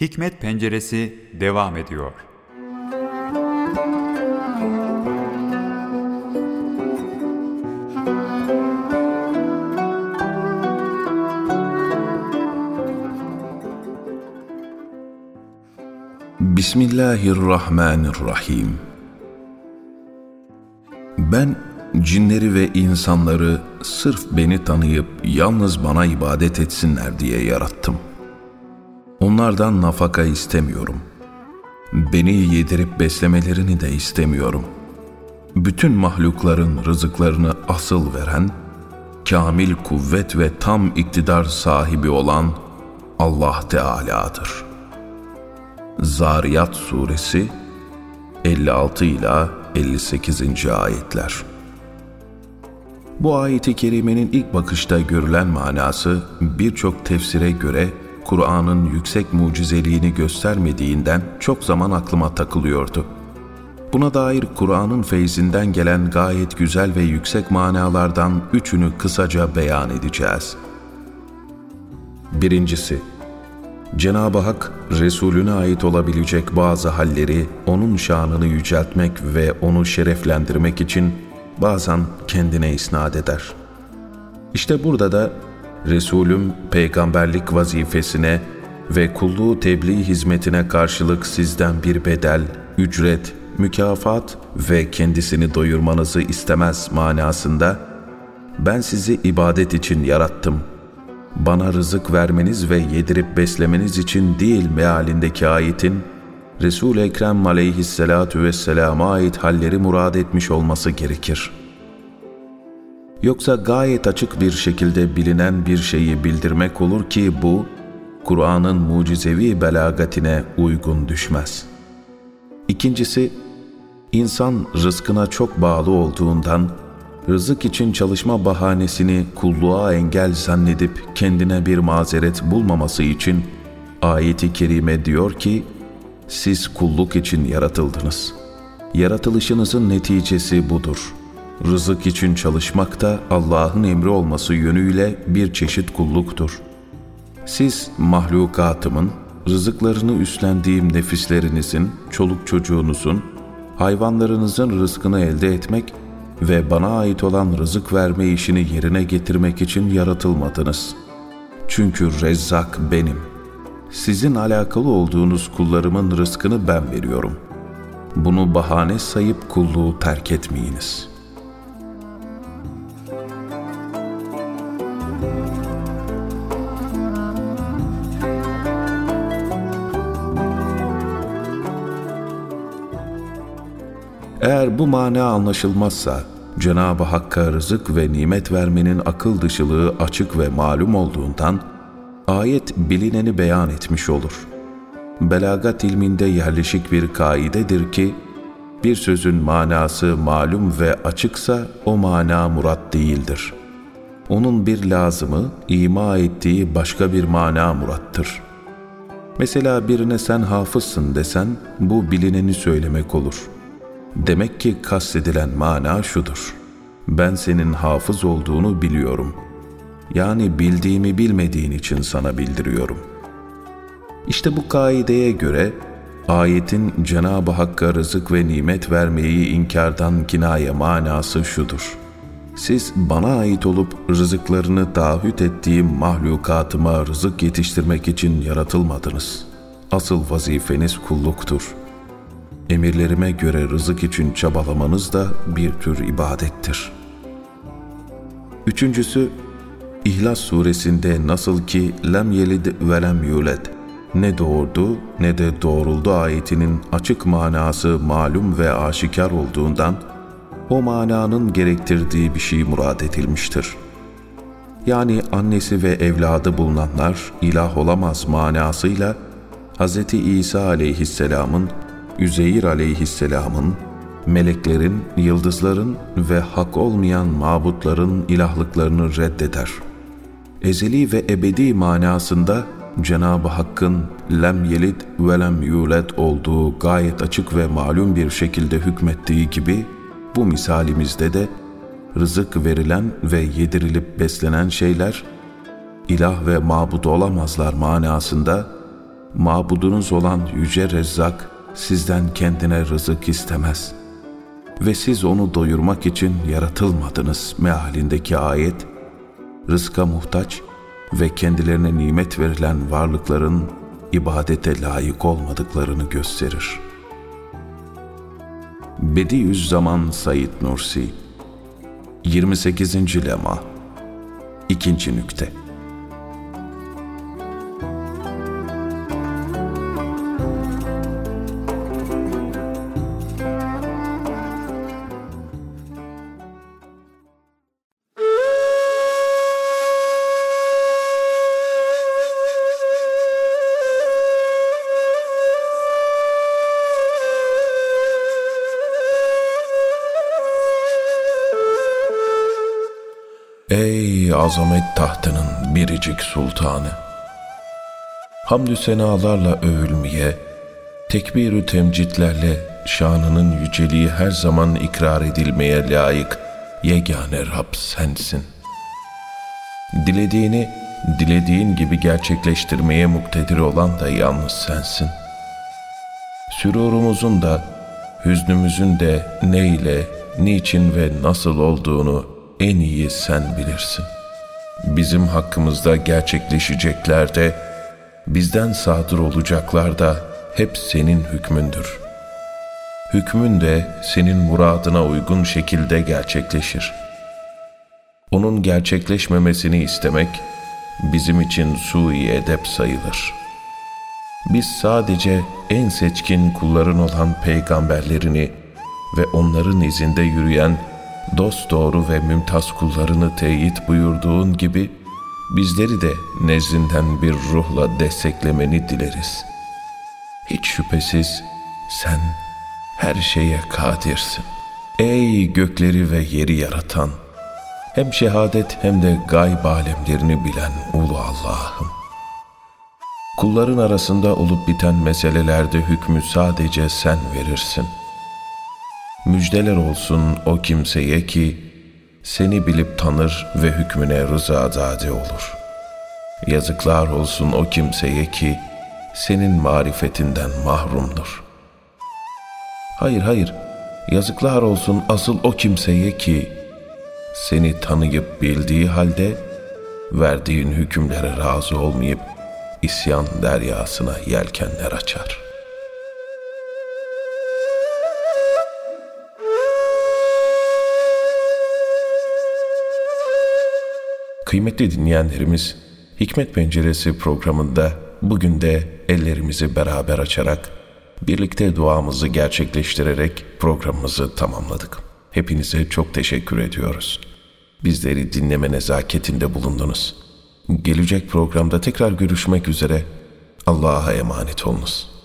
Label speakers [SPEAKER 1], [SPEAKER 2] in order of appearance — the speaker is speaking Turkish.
[SPEAKER 1] Hikmet Penceresi devam ediyor.
[SPEAKER 2] Bismillahirrahmanirrahim. Ben cinleri ve insanları sırf beni tanıyıp yalnız bana ibadet etsinler diye yarattım. Onlardan nafaka istemiyorum. Beni yedirip beslemelerini de istemiyorum. Bütün mahlukların rızıklarını asıl veren, kamil kuvvet ve tam iktidar sahibi olan Allah Teala'dır. Zariyat Suresi 56 ila 58. ayetler. Bu ayeti kerimenin ilk bakışta görülen manası birçok tefsire göre Kur'an'ın yüksek mucizeliğini göstermediğinden çok zaman aklıma takılıyordu. Buna dair Kur'an'ın feyzinden gelen gayet güzel ve yüksek manalardan üçünü kısaca beyan edeceğiz. Birincisi, Cenab-ı Hak, Resulüne ait olabilecek bazı halleri, onun şanını yüceltmek ve onu şereflendirmek için bazen kendine isnat eder. İşte burada da Resulüm peygamberlik vazifesine ve kulluğu tebliğ hizmetine karşılık sizden bir bedel, ücret, mükafat ve kendisini doyurmanızı istemez manasında ben sizi ibadet için yarattım. Bana rızık vermeniz ve yedirip beslemeniz için değil mealindeki ayetin Resul-i Ekrem aleyhissalatu vesselama ait halleri murad etmiş olması gerekir.'' Yoksa gayet açık bir şekilde bilinen bir şeyi bildirmek olur ki bu, Kur'an'ın mucizevi belagatine uygun düşmez. İkincisi, insan rızkına çok bağlı olduğundan, rızık için çalışma bahanesini kulluğa engel zannedip kendine bir mazeret bulmaması için ayeti kerime diyor ki, siz kulluk için yaratıldınız. Yaratılışınızın neticesi budur.'' Rızık için çalışmak da Allah'ın emri olması yönüyle bir çeşit kulluktur. Siz mahlukatımın, rızıklarını üstlendiğim nefislerinizin, çoluk çocuğunuzun, hayvanlarınızın rızkını elde etmek ve bana ait olan rızık verme işini yerine getirmek için yaratılmadınız. Çünkü rezzak benim. Sizin alakalı olduğunuz kullarımın rızkını ben veriyorum. Bunu bahane sayıp kulluğu terk etmeyiniz.'' Bu mana anlaşılmazsa, Cenab-ı Hakk'a rızık ve nimet vermenin akıl dışılığı açık ve malum olduğundan, ayet bilineni beyan etmiş olur. Belagat ilminde yerleşik bir kaidedir ki, bir sözün manası malum ve açıksa o mana murat değildir. Onun bir lazımı, ima ettiği başka bir mana murattır. Mesela birine sen hafızsın desen, bu bilineni söylemek olur.'' Demek ki kastedilen mana şudur. Ben senin hafız olduğunu biliyorum. Yani bildiğimi bilmediğin için sana bildiriyorum. İşte bu kaideye göre ayetin Cenab-ı Hakk'a rızık ve nimet vermeyi inkardan kinaye manası şudur. Siz bana ait olup rızıklarını taahhüt ettiğim mahlukatıma rızık yetiştirmek için yaratılmadınız. Asıl vazifeniz kulluktur.'' Emirlerime göre rızık için çabalamanız da bir tür ibadettir. Üçüncüsü, İhlas suresinde nasıl ki lem yelid ve lem yuled ne doğurdu ne de doğruldu ayetinin açık manası malum ve aşikar olduğundan o mananın gerektirdiği bir şey murad edilmiştir. Yani annesi ve evladı bulunanlar ilah olamaz manasıyla Hz. İsa aleyhisselamın Üzeyir aleyhisselamın, meleklerin, yıldızların ve hak olmayan mabutların ilahlıklarını reddeder. Ezeli ve ebedi manasında Cenab-ı Hakk'ın lem yelid ve lem yuled olduğu gayet açık ve malum bir şekilde hükmettiği gibi bu misalimizde de rızık verilen ve yedirilip beslenen şeyler ilah ve mabut olamazlar manasında mabudunuz olan Yüce Rezzak sizden kendine rızık istemez. Ve siz onu doyurmak için yaratılmadınız mealindeki ayet, rızka muhtaç ve kendilerine nimet verilen varlıkların ibadete layık olmadıklarını gösterir. Bediüzzaman Said Nursi 28. Lema 2. Nükte Azamet tahtının biricik sultanı! Hamdü senalarla övülmeye, tekbir-ü temcitlerle şanının yüceliği her zaman ikrar edilmeye layık yegane Rab sensin. Dilediğini dilediğin gibi gerçekleştirmeye muktedir olan da yalnız sensin. Sürurumuzun da, hüznümüzün de ne ile, niçin ve nasıl olduğunu en iyi sen bilirsin. Bizim hakkımızda gerçekleşecekler de, bizden sadır olacaklar da hep senin hükmündür. Hükmün de senin muradına uygun şekilde gerçekleşir. Onun gerçekleşmemesini istemek bizim için sui edep sayılır. Biz sadece en seçkin kulların olan peygamberlerini ve onların izinde yürüyen dost doğru ve mümtaz kullarını teyit buyurduğun gibi bizleri de nezdinden bir ruhla desteklemeni dileriz. Hiç şüphesiz sen her şeye kadirsin. Ey gökleri ve yeri yaratan, hem şehadet hem de gayb alemlerini bilen ulu Allah'ım. Kulların arasında olup biten meselelerde hükmü sadece sen verirsin.'' Müjdeler olsun o kimseye ki seni bilip tanır ve hükmüne rızadade olur. Yazıklar olsun o kimseye ki senin marifetinden mahrumdur. Hayır hayır, yazıklar olsun asıl o kimseye ki seni tanıyıp bildiği halde verdiğin hükümlere razı olmayıp isyan deryasına yelkenler açar.'' Kıymetli dinleyenlerimiz, Hikmet Penceresi programında bugün de ellerimizi beraber açarak, birlikte duamızı gerçekleştirerek programımızı tamamladık. Hepinize çok teşekkür ediyoruz. Bizleri dinleme nezaketinde bulundunuz. Gelecek programda tekrar görüşmek üzere. Allah'a emanet olunuz.